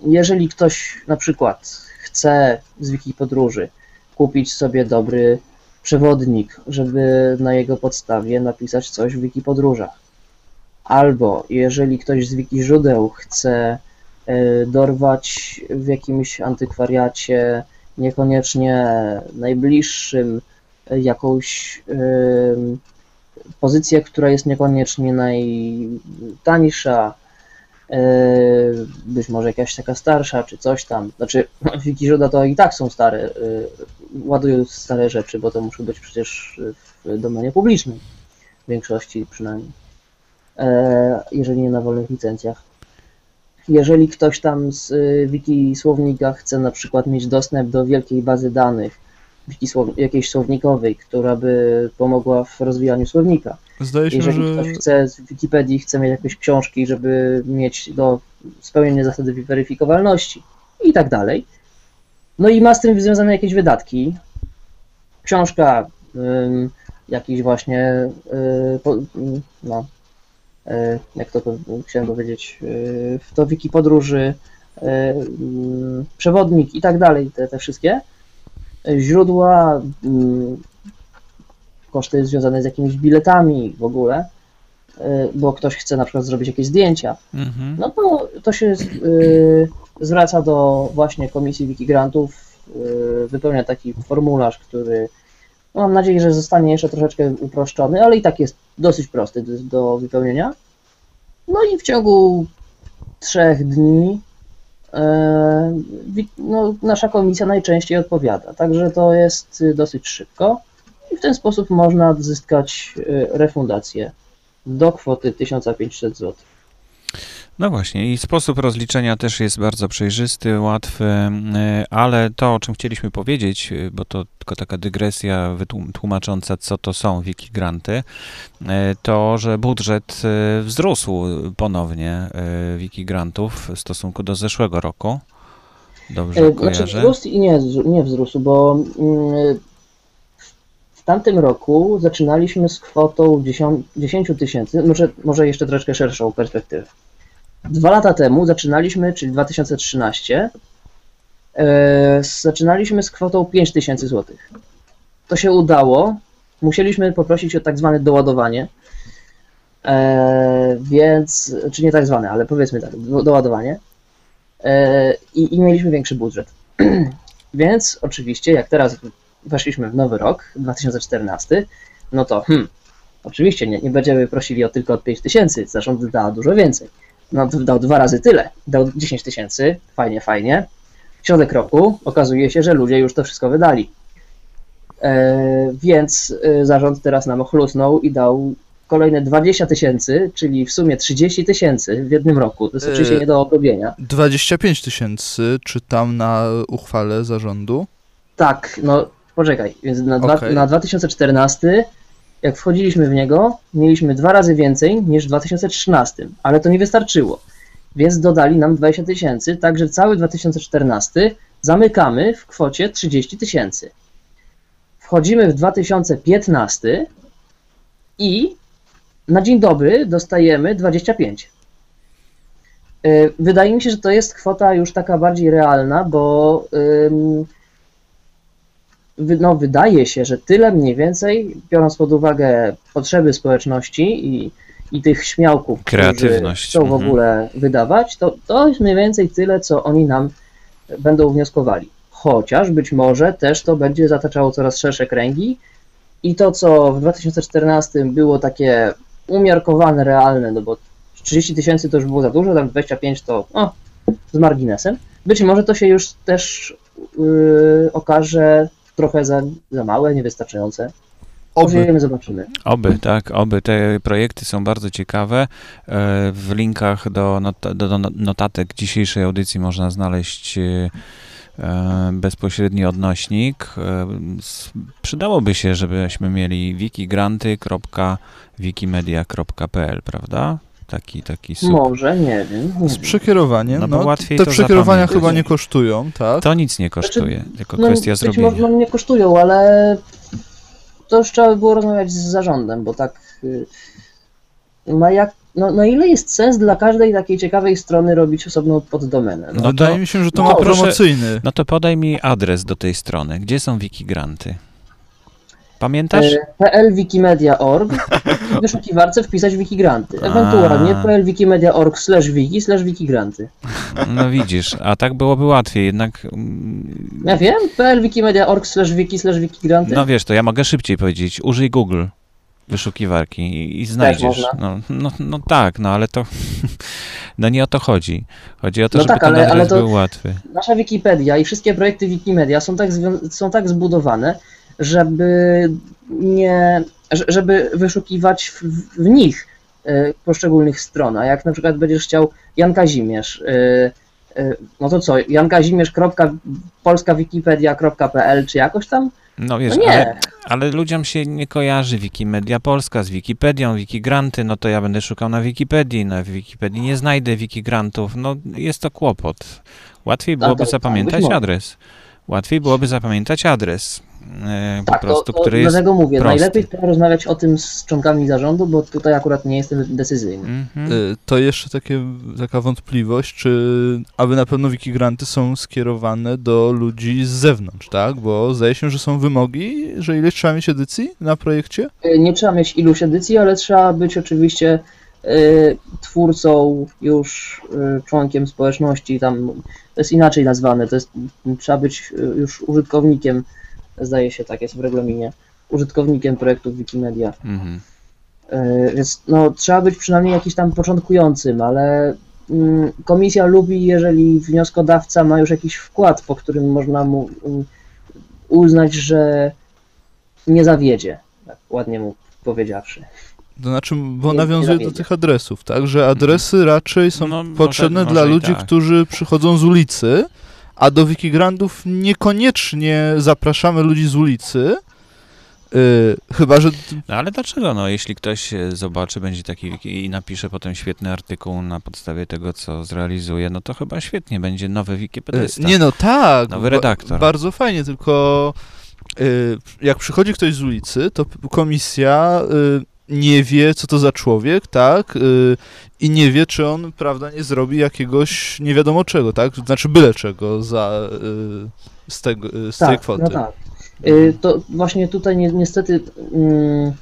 Jeżeli ktoś na przykład chce z wiki podróży kupić sobie dobry przewodnik, żeby na jego podstawie napisać coś w wiki podróżach, albo jeżeli ktoś z wiki źródeł chce e, dorwać w jakimś antykwariacie, niekoniecznie najbliższym, e, jakąś em, pozycję, która jest niekoniecznie najtańsza, e, być może jakaś taka starsza, czy coś tam. Znaczy, Wikiżoda to i tak są stare, e, ładują stare rzeczy, bo to muszą być przecież w domenie publicznej, w większości przynajmniej, e, jeżeli nie na wolnych licencjach. Jeżeli ktoś tam z y, wiki słownika chce na przykład mieć dostęp do wielkiej bazy danych, wiki słow- jakiejś słownikowej, która by pomogła w rozwijaniu słownika. Zdaje się, Jeżeli że ktoś chce z Wikipedii, chce mieć jakieś książki, żeby mieć do spełnienia zasady weryfikowalności i tak dalej. No i ma z tym związane jakieś wydatki. Książka, ym, jakiś właśnie, y, no, y, jak to chciałem powiedzieć, y, w to wiki podróży, y, przewodnik i tak dalej, te, te wszystkie. Źródła, koszty związane z jakimiś biletami w ogóle, y, bo ktoś chce na przykład zrobić jakieś zdjęcia, Mhm. no to to się y, zwraca do właśnie Komisji Wikigrantów, y, wypełnia taki formularz, który no, mam nadzieję, że zostanie jeszcze troszeczkę uproszczony, ale i tak jest dosyć prosty do, do wypełnienia. No i w ciągu trzech dni e, no, nasza komisja najczęściej odpowiada, także to jest y, dosyć szybko i w ten sposób można odzyskać y, refundację do kwoty 1500 zł. No właśnie, i sposób rozliczenia też jest bardzo przejrzysty, łatwy, y, ale to, o czym chcieliśmy powiedzieć, y, bo to tylko taka dygresja tłumacząca, co to są wikigranty, y, to, że budżet wzrósł ponownie wikigrantów w stosunku do zeszłego roku. Dobrze E, Znaczy kojarzę? wzrósł i nie, nie wzrósł, bo mm, w tamtym roku zaczynaliśmy z kwotą 10 10 tysięcy, może, może jeszcze troszkę szerszą perspektywę. Dwa lata temu zaczynaliśmy, czyli 2013, e, zaczynaliśmy z kwotą 5 tysięcy złotych. To się udało. Musieliśmy poprosić o tak zwane doładowanie. E, więc, czy nie tak zwane, ale powiedzmy tak, do, doładowanie. E, i, i mieliśmy większy budżet. Więc oczywiście, jak teraz weszliśmy w nowy rok, 2014, no to hmm, oczywiście nie, nie będziemy prosili o tylko od 5 tysięcy, zarząd da dużo więcej. No, dał dwa razy tyle, dał 10 tysięcy, fajnie, fajnie. Środek roku okazuje się, że ludzie już to wszystko wydali. E, więc e, zarząd teraz nam ochlusnął i dał kolejne 20 tysięcy, czyli w sumie 30 tysięcy w jednym roku. To jest E, oczywiście nie do obrobienia. 25 tysięcy czytam na uchwale zarządu. Tak, no poczekaj, więc na, dwa, Okej. na 2014, jak wchodziliśmy w niego, mieliśmy dwa razy więcej niż w 2013, ale to nie wystarczyło. Więc dodali nam 20 tysięcy, także cały 2014 zamykamy w kwocie 30 tysięcy. Wchodzimy w 2015 i na dzień dobry dostajemy 25. Y, Wydaje mi się, że to jest kwota już taka bardziej realna, bo no, wydaje się, że tyle mniej więcej, biorąc pod uwagę potrzeby społeczności i, i tych śmiałków, Kreatywność, którzy chcą w mhm. ogóle wydawać, to, to jest mniej więcej tyle, co oni nam będą wnioskowali. Chociaż być może też to będzie zataczało coraz szersze kręgi i to, co w 2014 było takie umiarkowane, realne, no bo 30 tysięcy to już było za dużo, tam 25 to o, z marginesem. Być może to się już też yy, okaże trochę za, za małe, niewystarczające. Oby. Pożyjemy, zobaczymy. Oby, tak, oby. Te projekty są bardzo ciekawe. E, W linkach do, not, do, notatek dzisiejszej audycji można znaleźć e, e, bezpośredni odnośnik. Przydałoby się, żebyśmy mieli wikigranty.wikimedia.pl, prawda? Taki, taki sub. Może, nie wiem. Nie Z przekierowaniem, No no, bo łatwiej te to przekierowania zapamiętać. chyba nie kosztują, tak? To nic nie kosztuje, tylko No, kwestia zrobienia. może no, nie kosztują, ale to już trzeba by było rozmawiać z zarządem, bo tak y, na jak, no, no ile jest sens dla każdej takiej ciekawej strony robić osobną poddomenę? No, No Wydaje to- mi się, że to no ma proszę- promocyjny. No to podaj mi adres do tej strony. Gdzie są wikigranty? Pamiętasz? e, plwikimedia.org wyszukiwarce wpisać wikigranty. Ewentualnie A. plwikimedia.org slash wiki slash wikigranty. No widzisz, a tak byłoby łatwiej, jednak mm, Ja wiem, plwikimedia.org slash wiki slash wikigranty. No wiesz, to ja mogę szybciej powiedzieć. Użyj Google. wyszukiwarki i, i znajdziesz. można. No, no, no tak, no ale to no nie o to chodzi. Chodzi o to, No żeby tak, ten ale- ale to- był łatwy. Nasza Wikipedia i wszystkie projekty Wikimedia są tak, są tak zbudowane, żeby nie, że- żeby wyszukiwać w, w nich e, poszczególnych stron. A jak na przykład będziesz chciał Jan Kazimierz, e, e, no to co, jankazimierz.polskawikipedia.pl czy jakoś tam? No wiesz, No ale, nie, ale ludziom się nie kojarzy Wikimedia Polska z Wikipedią, Wikigranty, no to ja będę szukał na Wikipedii, na Wikipedii nie znajdę Wikigrantów, no jest to kłopot. Łatwiej byłoby tak, zapamiętać adres. Łatwiej byłoby zapamiętać adres, po tak, prostu, to, to który jest... dlatego mówię, prosty. najlepiej to rozmawiać o tym z członkami zarządu, bo tutaj akurat nie jestem decyzyjny. Mhm. Y, To jeszcze takie, taka wątpliwość, czy aby na pewno wikigranty są skierowane do ludzi z zewnątrz, tak? Bo zdaje się, że są wymogi, że ileś trzeba mieć edycji na projekcie? Y, Nie trzeba mieć iluś edycji, ale trzeba być oczywiście twórcą, już członkiem społeczności, tam to jest inaczej nazwane, to jest, trzeba być już użytkownikiem, zdaje się tak jest w regulaminie, użytkownikiem projektów Wikimedia. Mhm. Y, Więc no, trzeba być przynajmniej jakiś tam początkującym, ale mm, komisja lubi, jeżeli wnioskodawca ma już jakiś wkład, po którym można mu mm, uznać, że nie zawiedzie, tak ładnie mu powiedziawszy. To znaczy, bo Nie- nie nawiązuje do zawiedzie. tych adresów, tak? Że adresy raczej są No, potrzebne może dla ludzi, tak. którzy przychodzą z ulicy, a do wikigrantów niekoniecznie zapraszamy ludzi z ulicy, y, chyba, że No ale dlaczego? No, jeśli ktoś e, zobaczy, będzie taki wiki i napisze potem świetny artykuł na podstawie tego, co zrealizuje, no to chyba świetnie, będzie nowy Y, wikipedysta. Nie no tak. Nowy ba- redaktor. Bardzo fajnie, tylko y, jak przychodzi ktoś z ulicy, to komisja y, nie wie, co to za człowiek, tak? I nie wie, czy on, prawda, nie zrobi jakiegoś nie wiadomo czego, tak? Znaczy byle czego za, y, z, tego, y, z tej Tak, kwoty. no tak. Y, To właśnie tutaj ni- niestety mm,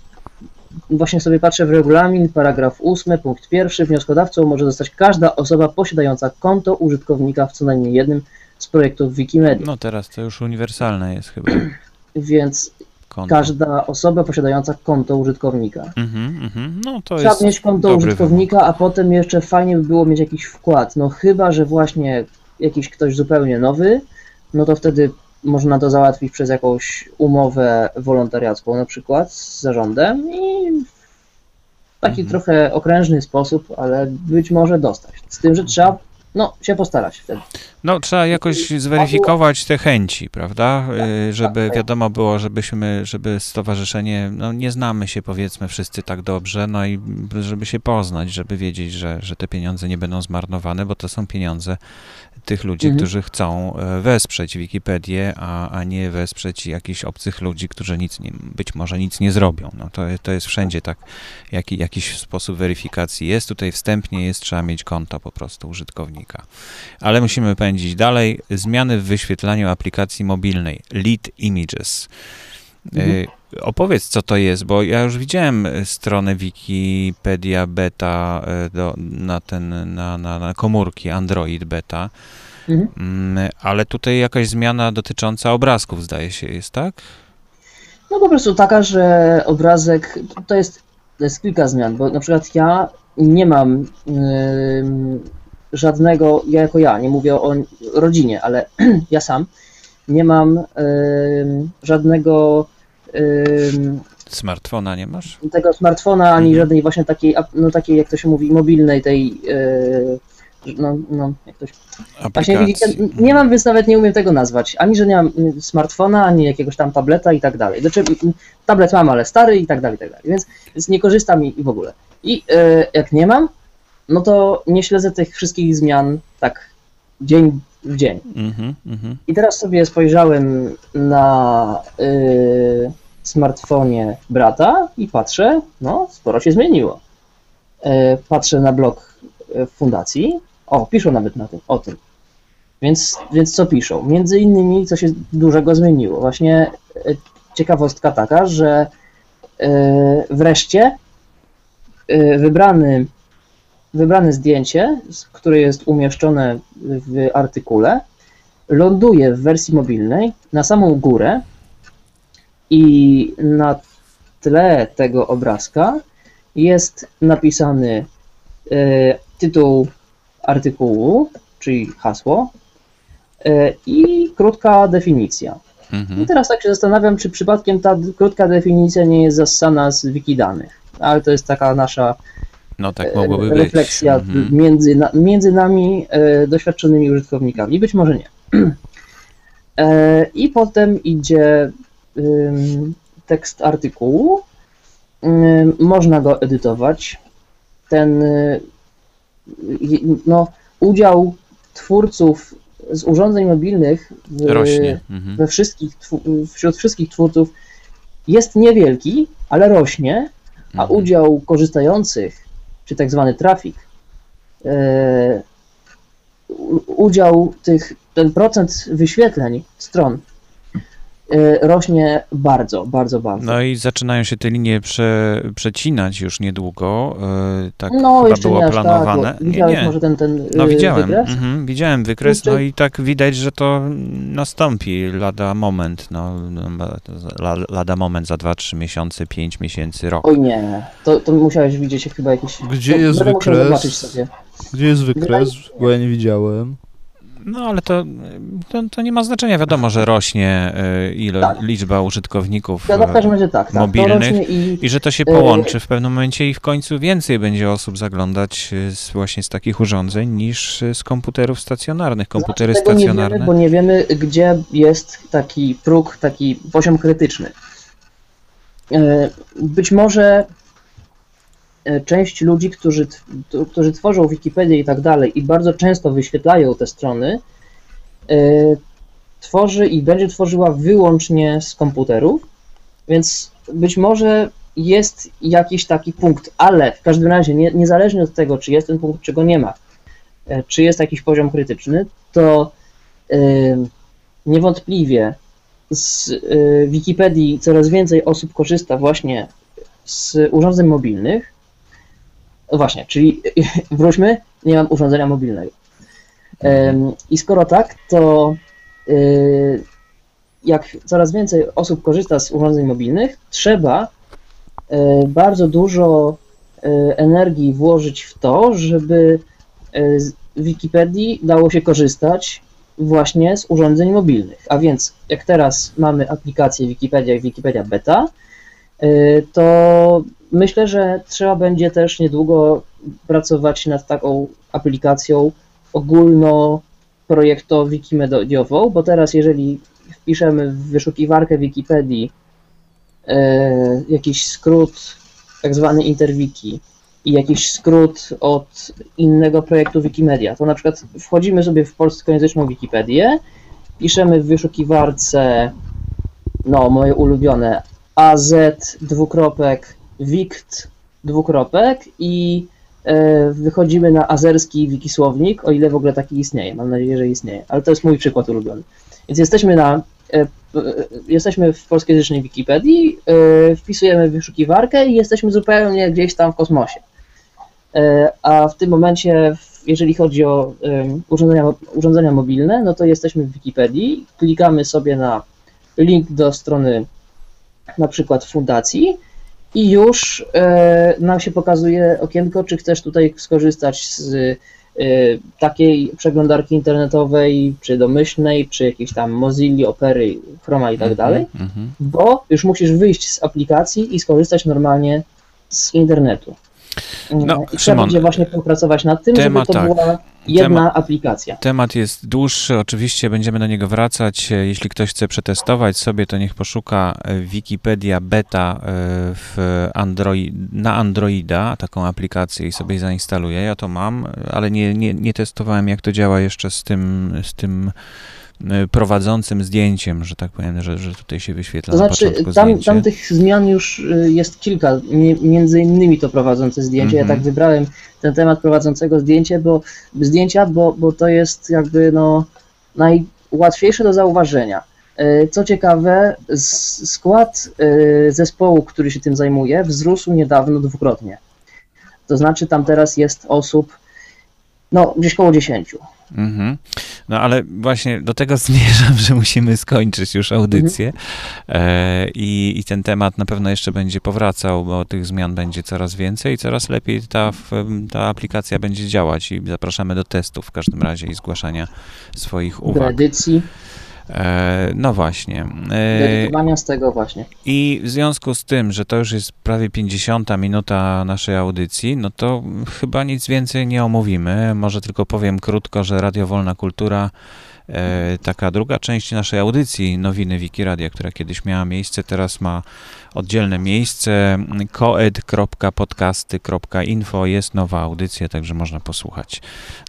właśnie sobie patrzę w regulamin, paragraf 8, punkt pierwszy. Wnioskodawcą może zostać każda osoba posiadająca konto użytkownika w co najmniej jednym z projektów Wikimedia. No teraz to już uniwersalne jest chyba Więc konto. każda osoba posiadająca konto użytkownika. Mhm, mhm. No to Trzeba jest mieć konto użytkownika, a potem jeszcze fajnie by było mieć jakiś wkład. No chyba, że właśnie jakiś ktoś zupełnie nowy, no to wtedy można to załatwić przez jakąś umowę wolontariacką na przykład z zarządem i w taki Mhm. trochę okrężny sposób, ale być może dostać. Z tym, że trzeba no, się postarać wtedy. No, trzeba jakoś zweryfikować te chęci, prawda? Y, Żeby tak. wiadomo było, żebyśmy, żeby stowarzyszenie, no nie znamy się powiedzmy wszyscy tak dobrze, no i żeby się poznać, żeby wiedzieć, że, że te pieniądze nie będą zmarnowane, bo to są pieniądze tych ludzi, Mhm. którzy chcą e, wesprzeć Wikipedię, a, a nie wesprzeć jakichś obcych ludzi, którzy nic nie, być może nic nie zrobią. No to, to jest wszędzie tak, jaki, jakiś sposób weryfikacji jest. Tutaj wstępnie jest, trzeba mieć konto po prostu użytkownika. Ale musimy pędzić dalej. Zmiany w wyświetlaniu aplikacji mobilnej Lead Images. Mhm. Y, Opowiedz, co to jest, bo ja już widziałem y, stronę Wikipedia Beta y, do, na, ten, na, na, na komórki Android Beta, Mhm. Mm, ale tutaj jakaś zmiana dotycząca obrazków, zdaje się, jest, tak? No po prostu taka, że obrazek to jest, to jest kilka zmian, bo na przykład ja nie mam ym, żadnego, ja jako ja, nie mówię o rodzinie, ale ja sam nie mam żadnego Smartfona nie masz? tego smartfona, ani Mhm. żadnej właśnie takiej, no takiej jak to się mówi, mobilnej tej, yy, no, no jak to się Właśnie Aplikacji. nie mam, więc nawet nie umiem tego nazwać. Ani, że nie mam smartfona, ani jakiegoś tam tableta i tak dalej. Znaczy, tablet mam, ale stary i tak dalej, i tak dalej. Więc, więc nie korzystam i, i w ogóle. I y, jak nie mam, no to nie śledzę tych wszystkich zmian tak dzień w dzień. Mhm, mhm. I teraz sobie spojrzałem na y, smartfonie brata i patrzę, no sporo się zmieniło. Y, patrzę na blog y, fundacji, o, piszą nawet na tym, o tym. Więc, więc co piszą? Między innymi co się dużego zmieniło. Właśnie y, ciekawostka taka, że y, wreszcie wybrany, wybrane zdjęcie, które jest umieszczone w artykule, ląduje w wersji mobilnej na samą górę i na tle tego obrazka jest napisany e, tytuł artykułu, czyli hasło e, i krótka definicja. I Mhm. teraz tak się zastanawiam, czy przypadkiem ta krótka definicja nie jest zassana z wikidanych. Ale to jest taka nasza No tak mogłoby być. refleksja Mhm. między, na, między nami e, doświadczonymi użytkownikami. Być może nie. E, I potem idzie tekst artykułu. Można go edytować. Ten y, no, udział twórców z urządzeń mobilnych w, Rośnie. Mhm. we wszystkich, wśród wszystkich twórców jest niewielki, ale rośnie, a Mhm. udział korzystających, czy tak zwany trafik, e, udział tych, ten procent wyświetleń stron rośnie bardzo, bardzo, bardzo. No i zaczynają się te linie prze, przecinać już niedługo. e, Tak No, chyba jeszcze było nie aż planowane. tak, widziałeś może ten, ten No e, widziałem, wykres? mhm, widziałem wykres, Jeszcze- no i tak widać, że to nastąpi lada moment, no, no, la- lada moment za 2-3 miesiące, 5 miesięcy, rok. Oj nie, to, to musiałeś widzieć chyba jakieś... Gdzie to jest wykres? Gdzie jest wykres? Bo ja nie widziałem. No ale to, to, to nie ma znaczenia, wiadomo, że rośnie e, ile, Tak. liczba użytkowników w e, tak, tak. mobilnych. I i że to się e, połączy w pewnym momencie i w końcu więcej będzie osób zaglądać z, właśnie z takich urządzeń niż z komputerów stacjonarnych. Komputery Znaczy, tego nie stacjonarne. wiemy, bo nie wiemy, gdzie jest taki próg, taki poziom krytyczny. Być może część ludzi, którzy, którzy tworzą Wikipedię i tak dalej i bardzo często wyświetlają te strony, e, tworzy i będzie tworzyła wyłącznie z komputerów, więc być może jest jakiś taki punkt, ale w każdym razie nie, niezależnie od tego, czy jest ten punkt, czy go nie ma, e, czy jest jakiś poziom krytyczny, to niewątpliwie z Wikipedii coraz więcej osób korzysta właśnie z urządzeń mobilnych. No Właśnie, czyli wróćmy, nie mam urządzenia mobilnego. I skoro tak, to y, jak coraz więcej osób korzysta z urządzeń mobilnych, trzeba y, bardzo dużo y, energii włożyć w to, żeby z Wikipedii dało się korzystać właśnie z urządzeń mobilnych. A więc jak teraz mamy aplikację Wikipedia i Wikipedia Beta, to myślę, że trzeba będzie też niedługo pracować nad taką aplikacją ogólnoprojektowo-wikimediową, bo teraz jeżeli wpiszemy w wyszukiwarkę Wikipedii y, jakiś skrót, tak zwany interwiki, i jakiś skrót od innego projektu Wikimedia. To na przykład wchodzimy sobie w polskojęzyczną Wikipedię, piszemy w wyszukiwarce, no moje ulubione, az dwukropek, wikt dwukropek i e, wychodzimy na azerski wikisłownik, o ile w ogóle taki istnieje. Mam nadzieję, że istnieje, ale to jest mój przykład ulubiony. Więc jesteśmy na e, e, jesteśmy w polskojęzycznej Wikipedii, wpisujemy wyszukiwarkę i jesteśmy zupełnie gdzieś tam w kosmosie. A w tym momencie, jeżeli chodzi o urządzenia, urządzenia mobilne, no to jesteśmy w Wikipedii, klikamy sobie na link do strony na przykład fundacji i już e, nam się pokazuje okienko, czy chcesz tutaj skorzystać z e, takiej przeglądarki internetowej, czy domyślnej, czy jakiejś tam Mozilla, Opery, Chroma i tak dalej Mhm. bo już musisz wyjść z aplikacji i skorzystać normalnie z internetu. No, I trzeba będzie właśnie popracować nad tym, temat, żeby to tak. była jedna Temat- aplikacja. Temat jest dłuższy, oczywiście będziemy do niego wracać. E, Jeśli ktoś chce przetestować sobie, to niech poszuka e, Wikipedia Beta e, w Android, na Androida, taką aplikację i sobie zainstaluje. Ja to mam, e, ale nie, nie, nie testowałem, jak to działa jeszcze z tym, z tym e, prowadzącym zdjęciem, że tak powiem, że, że tutaj się wyświetla To na znaczy, tam, tam tych zmian już y, jest kilka, mi- między innymi to prowadzące zdjęcie. Ja Mhm. tak wybrałem ten temat prowadzącego zdjęcie, bo, zdjęcia, bo, bo to jest jakby no, najłatwiejsze do zauważenia. Y, Co ciekawe, skład y, zespołu, który się tym zajmuje, wzrósł niedawno dwukrotnie. To znaczy, tam teraz jest osób, no, gdzieś koło 10. Mhm. No ale właśnie do tego zmierzam, że musimy skończyć już audycję e, i, i ten temat na pewno jeszcze będzie powracał, bo tych zmian będzie coraz więcej i coraz lepiej ta, ta aplikacja będzie działać i zapraszamy do testów w każdym razie i zgłaszania swoich Do uwag. edycji, no właśnie. do E, edytowania z tego właśnie. I w związku z tym, że to już jest prawie 50 minuta naszej audycji, no to chyba nic więcej nie omówimy. Może tylko powiem krótko, że Radio Wolna Kultura, e, taka druga część naszej audycji, nowiny Wikiradia, która kiedyś miała miejsce, teraz ma oddzielne miejsce. koed.podcasty.info jest nowa audycja, także można posłuchać,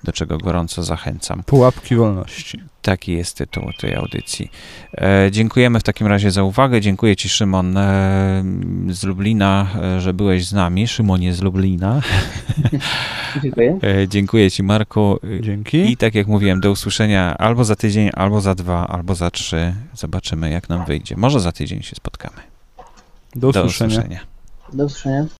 do czego gorąco zachęcam. Pułapki wolności. Taki jest tytuł tej audycji. E, dziękujemy w takim razie za uwagę. Dziękuję Ci, Szymon e, z Lublina, e, że byłeś z nami. Szymonie z Lublina. Dziękuję. E, dziękuję Ci, Marku. Dzięki. I tak jak mówiłem, do usłyszenia albo za tydzień, albo za dwa, albo za trzy. Zobaczymy, jak nam wyjdzie. Może za tydzień się spotkamy. Do Do usłyszenia. usłyszenia. Do usłyszenia.